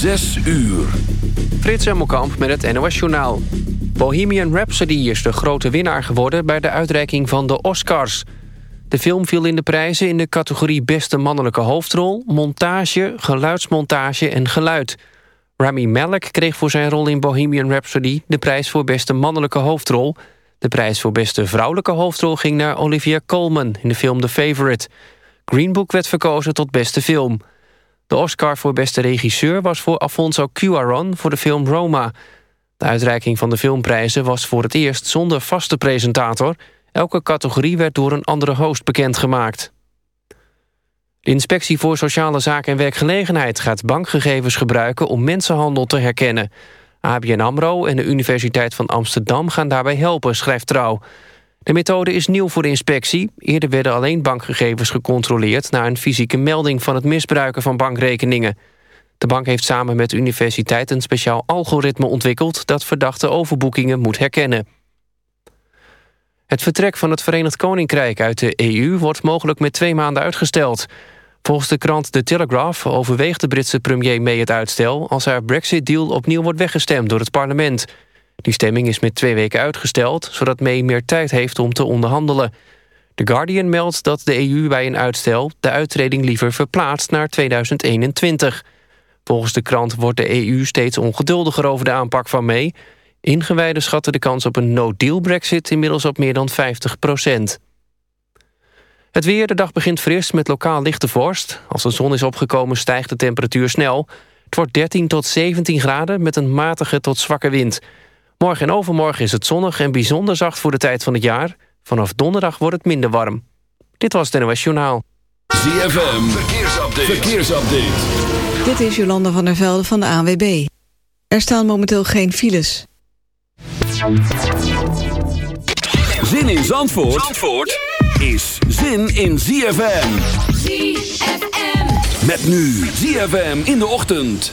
Zes uur. Frits Hemmelkamp met het NOS Journaal. Bohemian Rhapsody is de grote winnaar geworden... bij de uitreiking van de Oscars. De film viel in de prijzen in de categorie beste mannelijke hoofdrol... montage, geluidsmontage en geluid. Rami Malek kreeg voor zijn rol in Bohemian Rhapsody... de prijs voor beste mannelijke hoofdrol. De prijs voor beste vrouwelijke hoofdrol ging naar Olivia Colman... in de film The Favourite. Green Book werd verkozen tot beste film... De Oscar voor beste regisseur was voor Alfonso Cuarón voor de film Roma. De uitreiking van de filmprijzen was voor het eerst zonder vaste presentator. Elke categorie werd door een andere host bekendgemaakt. De Inspectie voor Sociale Zaken en Werkgelegenheid gaat bankgegevens gebruiken om mensenhandel te herkennen. ABN AMRO en de Universiteit van Amsterdam gaan daarbij helpen, schrijft Trouw. De methode is nieuw voor de inspectie. Eerder werden alleen bankgegevens gecontroleerd... na een fysieke melding van het misbruiken van bankrekeningen. De bank heeft samen met de universiteit een speciaal algoritme ontwikkeld... dat verdachte overboekingen moet herkennen. Het vertrek van het Verenigd Koninkrijk uit de EU... wordt mogelijk met twee maanden uitgesteld. Volgens de krant The Telegraph overweegt de Britse premier May het uitstel... als haar Brexit-deal opnieuw wordt weggestemd door het parlement... Die stemming is met twee weken uitgesteld... zodat May meer tijd heeft om te onderhandelen. The Guardian meldt dat de EU bij een uitstel... de uittreding liever verplaatst naar 2021. Volgens de krant wordt de EU steeds ongeduldiger over de aanpak van May. Ingewijden schatten de kans op een no-deal brexit... inmiddels op meer dan 50 procent. Het weer, de dag begint fris met lokaal lichte vorst. Als de zon is opgekomen stijgt de temperatuur snel. Het wordt 13 tot 17 graden met een matige tot zwakke wind... Morgen en overmorgen is het zonnig en bijzonder zacht voor de tijd van het jaar. Vanaf donderdag wordt het minder warm. Dit was het NOS Journaal. ZFM, verkeersupdate. verkeersupdate. Dit is Jolanda van der Velde van de ANWB. Er staan momenteel geen files. Zin in Zandvoort, Zandvoort is zin in ZFM. ZFM. Met nu ZFM in de ochtend.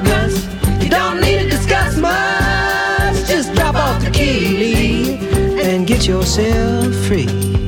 and get yourself free.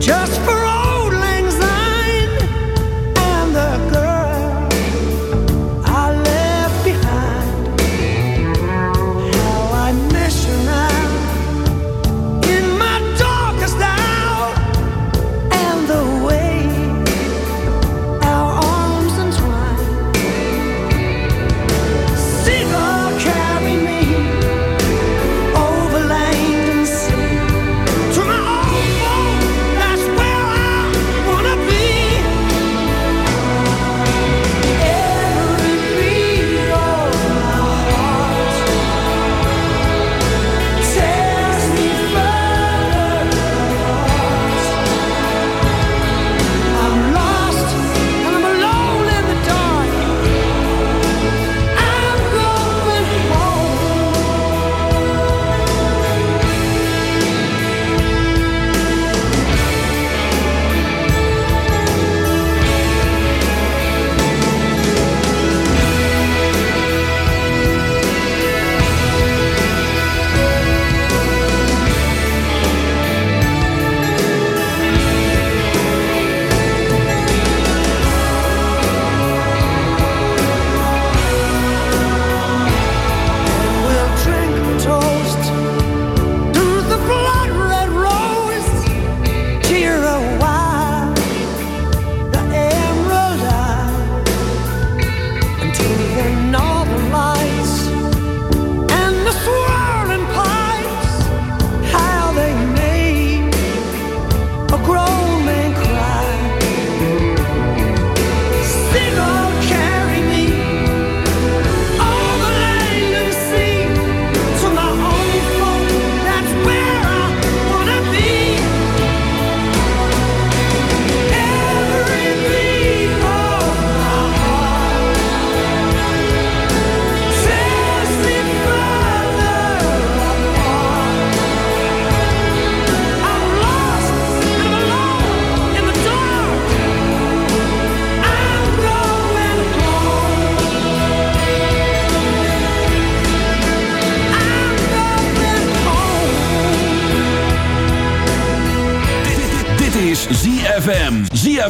Just for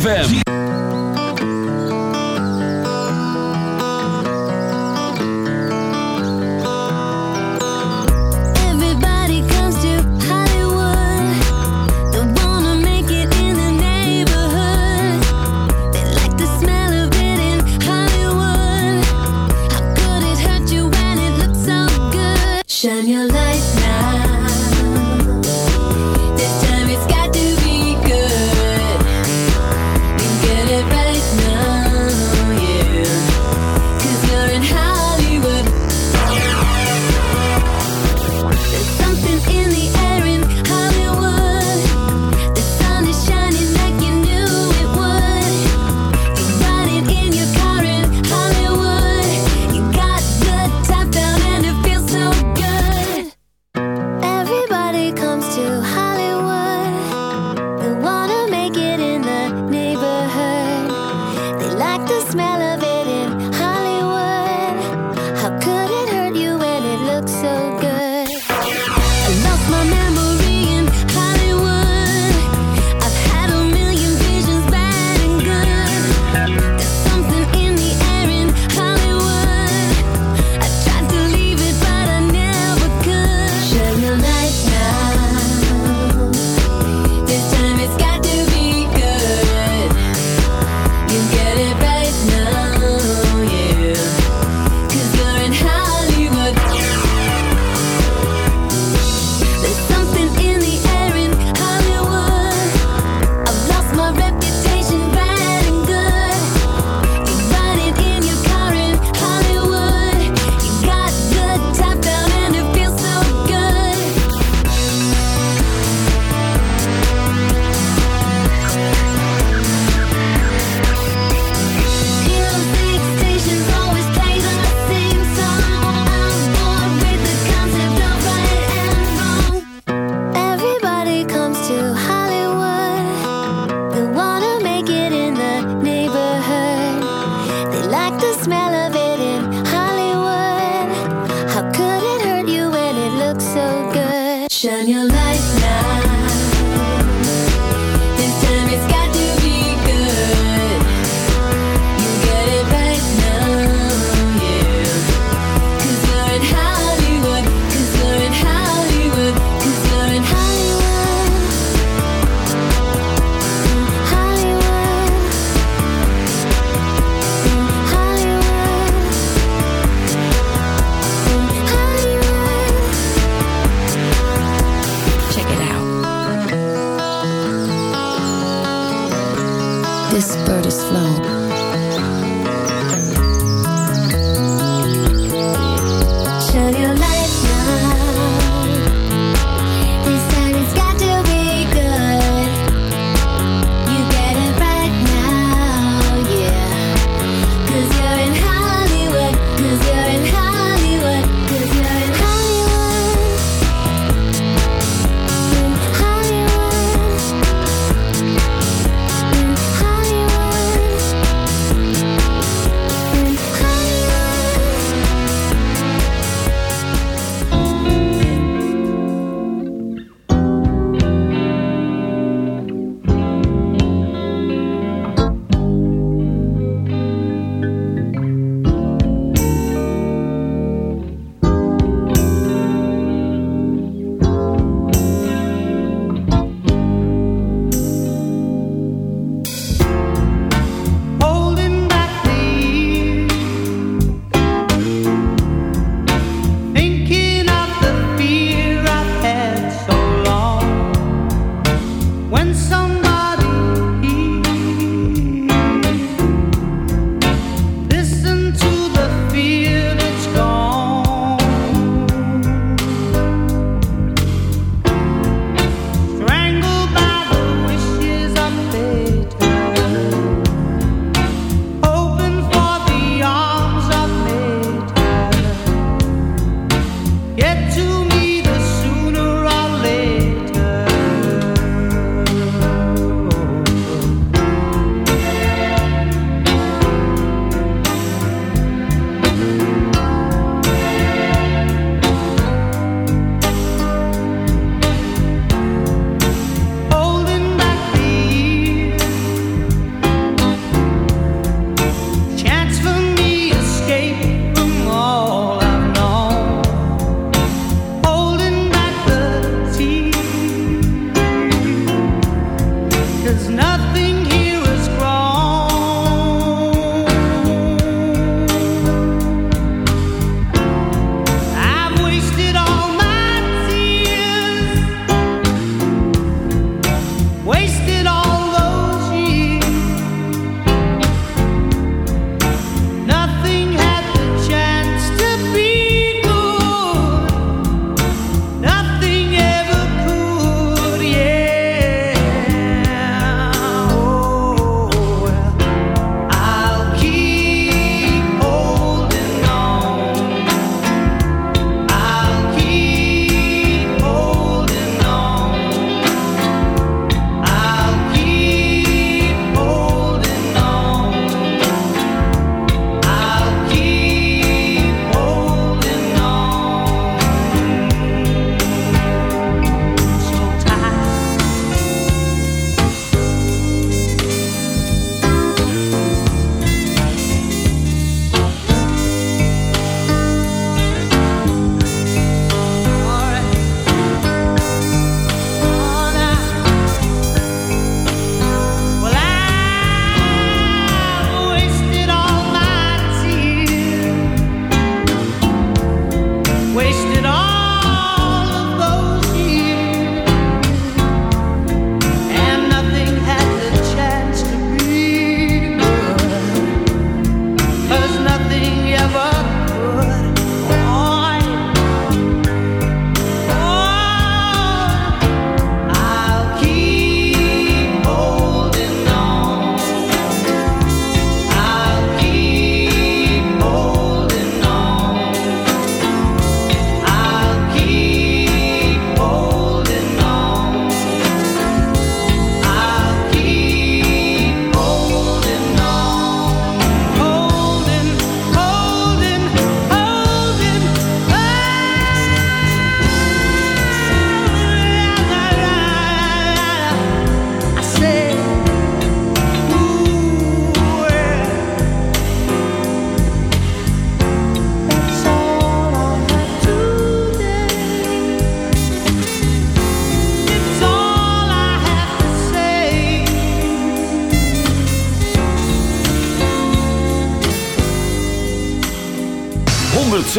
ZFM.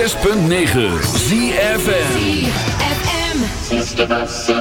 6.9 ZFM ZFM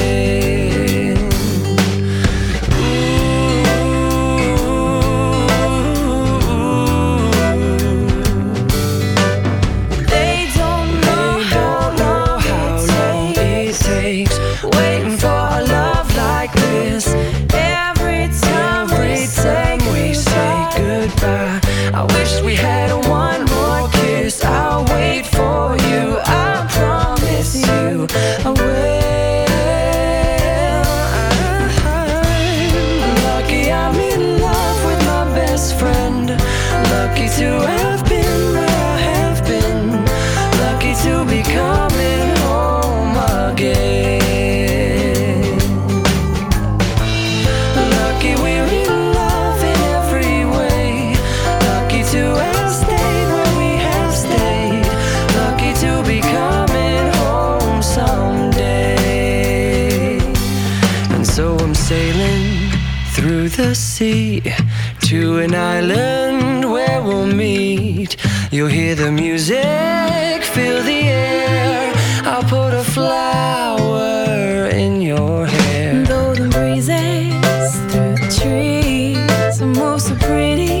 You'll hear the music, feel the air. I'll put a flower in your hair. Though the breezes through the trees, move so pretty.